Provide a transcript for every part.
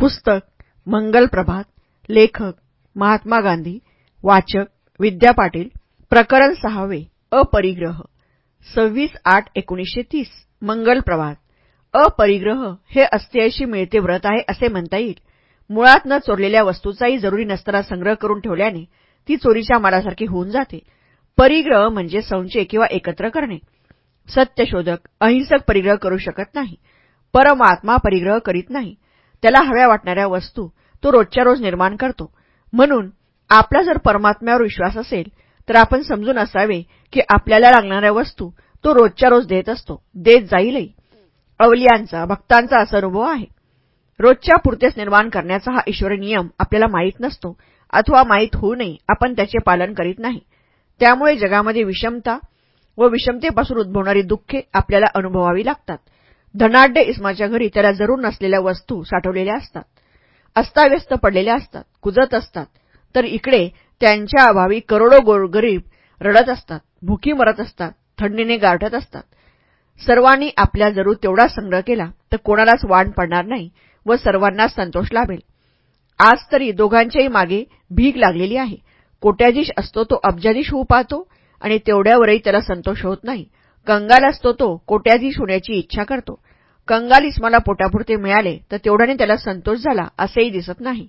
पुस्तक मंगल प्रभात लेखक महात्मा गांधी वाचक विद्या पाटील प्रकरण सहावे अपरिग्रह. सव्वीस आठ एकोणीसशे तीस मंगल प्रभात. अपरिग्रह हे अस्तेयशी मिळते व्रत आहे असे म्हणता येईल. मुळात न चोरलेल्या वस्तूचाही जरुरी नसताना संग्रह करून ठेवल्याने ती चोरीच्या मालासारखी होऊन जाते. परिग्रह म्हणजे संचय किंवा एकत्र करणे. सत्यशोधक अहिंसक परिग्रह करू शकत नाही. परमात्मा परिग्रह करीत नाही. त्याला हव्या वाटणाऱ्या वस्तू तो रोजच्या रोज निर्माण करतो. म्हणून आपला जर परमात्म्यावर विश्वास असेल तर आपण समजून असावे की आपल्याला लागणाऱ्या वस्तू तो रोजच्या रोज देत असतो देत जाईलही. अवलियांचा भक्तांचा असा अनुभव आहे. रोजच्या पुरतेच निर्माण करण्याचा हा ईश्वरी नियम आपल्याला माहीत नसतो अथवा माहीत होऊ नये आपण त्याचे पालन करीत नाही. त्यामुळे जगामध्ये विषमता व विषमतेपासून उद्भवणारी दुःखे आपल्याला अनुभवावी लागतात. धनाढ्य इस्माच्या घरी त्याला जरूर नसलेल्या वस्तू साठवलेल्या असतात. अस्ताव्यस्त पडलेल्या असतात कुजत असतात. तर इकडे त्यांच्या अभावी करोडो गोरगरीब रडत असतात भुकी मरत असतात थंडीने गारठत असतात. सर्वांनी आपल्या जरूर तेवढा संग्रह केला तर कोणालाच वाण पडणार नाही व सर्वांनाच संतोष लाभेल. आज तरी दोघांच्याही मागे भीक लागलेली आहे. कोट्याधीश असतो तो अब्जाधीश होऊ पाहतो आणि तेवढ्यावरही त्याला संतोष होत नाही. कंगाल असतो तो कोट्याधीश होण्याची इच्छा करतो. कंगालीस मला पोटापुरते मिळाले तर तेवढ्याने त्याला संतोष झाला असेही दिसत नाही.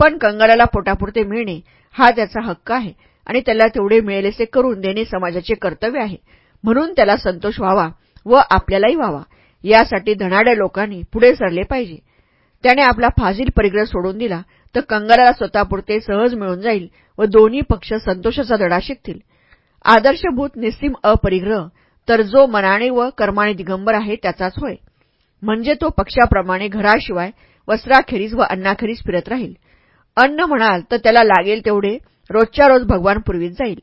पण कंगालाला पोटापुरते मिळणे हा त्याचा हक्क आहे आणि त्याला तेवढे मिळेलेसे करून देणे समाजाचे कर्तव्य आहे. म्हणून त्याला संतोष व्हावा व आपल्यालाही व्हावा यासाठी धनाड्या लोकांनी पुढे सरले पाहिजे. त्याने आपला फाजील परिग्रह सोडून दिला तर कंगालाला स्वतःपुरते सहज मिळून जाईल व दोन्ही पक्ष संतोषाचा दडा शिकतील. आदर्शभूत निस्सीम अपरिग्रह तर जो मनाने व कर्माने दिगंबर आहे त्याचाच होय. म्हणजे तो पक्षाप्रमाणे घराशिवाय वस्त्राखेरीज व अन्नाखेरीज फिरत राहील. अन्न म्हणाल तर त्याला लागेल तेवढे रोजच्या रोज भगवान पुरवीत जाईल.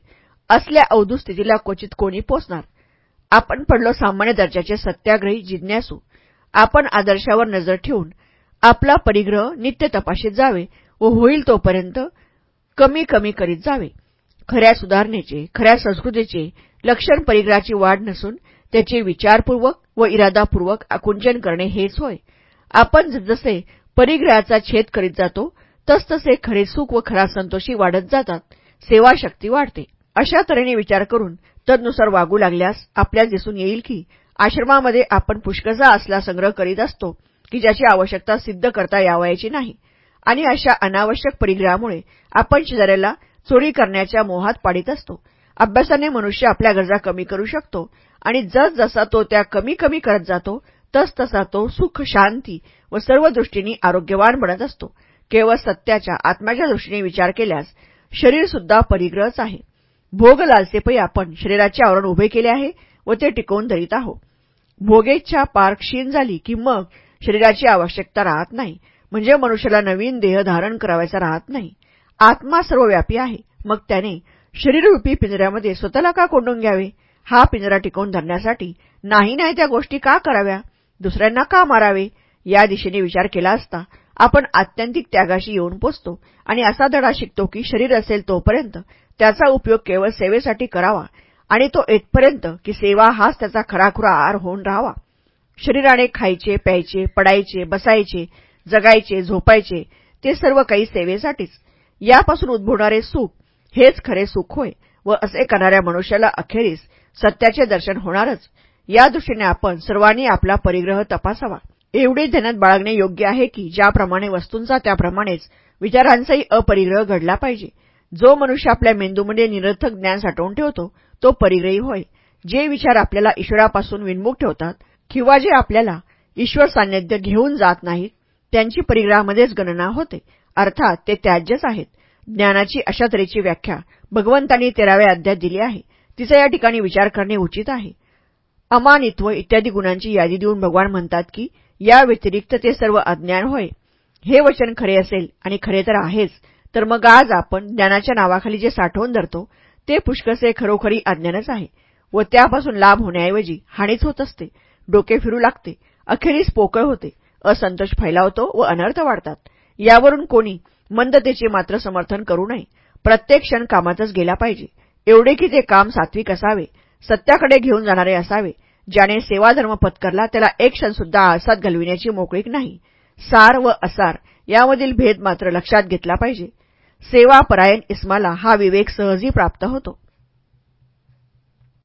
असल्या अवधू स्थितीला क्वचित कोणी पोचणार आपण पडलो सामान्य दर्जाचे सत्याग्रही जिज्ञासू. आपण आदर्शावर नजर ठेवून आपला परिग्रह नित्य तपाशीत जावे व होईल तोपर्यंत कमी कमी करीत जावे. खऱ्या सुधारणेचे खऱ्या संस्कृतीचे लक्षण परिग्रहाची वाढ नसून त्याचे विचारपूर्वक व इरादापूर्वक आकुंचन करणे हेच होय. आपण जसे परिग्रहाचा छेद करीत जातो तसतसे खरे सुख व खरा संतोषी वाढत जातात सेवाशक्ती वाढते. अशा तऱ्हेने विचार करून तदनुसार वागू लागल्यास आपल्याला दिसून येईल की आश्रमामध्ये आपण पुष्कळचा असला संग्रह करीत असतो की ज्याची आवश्यकता सिद्ध करता यावयाची नाही. आणि अशा अनावश्यक परिग्रहामुळे आपण शेजाऱ्याला चोरी करण्याच्या मोहात पाडित असतो. अभ्यासाने मनुष्य आपल्या गरजा कमी करू शकतो. आणि जसजसा तो त्या कमी कमी करत जातो तसतसा तो सुख शांती व सर्व दृष्टीने आरोग्यवान बनत असतो. केवळ सत्याच्या आत्म्याच्या दृष्टीने विचार केल्यास शरीर सुद्धा परिग्रहच आहे. भोग लालसेपही आपण शरीराचे आवरण उभे केले आहे व ते टिकवून धरीत आहो भोगेच्छा पार क्षीण झाली की मग शरीराची आवश्यकता राहत नाही. म्हणजे मनुष्याला नवीन देह धारण करावायचा राहत नाही. आत्मा सर्वव्यापी आहे. मग त्याने शरीररूपी पिंजऱ्यामध्ये स्वतःला का कोंडून घ्यावे? हा पिंजरा टिकवून धरण्यासाठी नाही नाही त्या गोष्टी का कराव्या? दुसऱ्यांना का मारावे? या दिशेने विचार केला असता आपण आत्यंतिक त्यागाशी येऊन पोचतो आणि असा धडा शिकतो की शरीर असेल तोपर्यंत त्याचा उपयोग केवळ सेवेसाठी करावा आणि तो येतपर्यंत की सेवा हाच त्याचा खराखुरा आहार होऊन राहावा. शरीराने खायचे प्यायचे पडायचे बसायचे जगायचे झोपायचे ते सर्व काही सेवेसाठीच. यापासून उद्भवणारे सुख हेच खरे सुख होय व असे करणाऱ्या मनुष्याला अखेरीस सत्याचे दर्शन होणारच. या दृष्टीने आपण सर्वांनी आपला परिग्रह तपासावा. एवढे ध्यानात बाळगणे योग्य आहे की ज्याप्रमाणे वस्तूंचा त्याप्रमाणेच विचारांचाही अपरिग्रह घडला पाहिजे. जो मनुष्य आपल्या मेंदूमध्ये निरर्थक ज्ञान साठवून ठेवतो तो परिग्रही होय. जे विचार आपल्याला ईश्वरापासून विनमुख ठेवतात किंवा जे आपल्याला ईश्वर सान्निध्य घेऊन जात नाहीत त्यांची परिग्रहामध्येच गणना होते. अर्थात ते त्याज्यच आहेत. ज्ञानाची अशा तऱ्हेची व्याख्या भगवंतांनी तेराव्या अध्यात दिली आहे. तिचा या ठिकाणी विचार करणे उचित आहे. अमानित्व इत्यादी गुणांची यादी देऊन भगवान म्हणतात की या व्यतिरिक्त ते सर्व अज्ञान होय. हे वचन खरे असेल आणि खरे तर आहेच तर मग आज आपण ज्ञानाच्या नावाखाली जे साठवून धरतो ते पुष्कसे खरोखरी अज्ञानच आहे व त्यापासून लाभ होण्याऐवजी हानीच होत असते डोके फिरू लागते अखेरीस पोकळ होते असंतोष फैलावतो व अनर्थ वाढतात. यावरून कोणी मंदतेचे मात्र समर्थन करू नये. प्रत्येक क्षण कामातच गेला पाहिजे. एवढे की ते काम सात्विक असावे सत्याकडे घेऊन जाणारे असावे ज्याने सेवाधर्म पत्करला त्याला एक क्षणसुद्धा आळसात घालविण्याची मोकळीक नाही. सार व असार यामधील भेद मात्र लक्षात घेतला पाहिजे. सेवापरायण इस्माला हा विवेक सहजी प्राप्त होतो.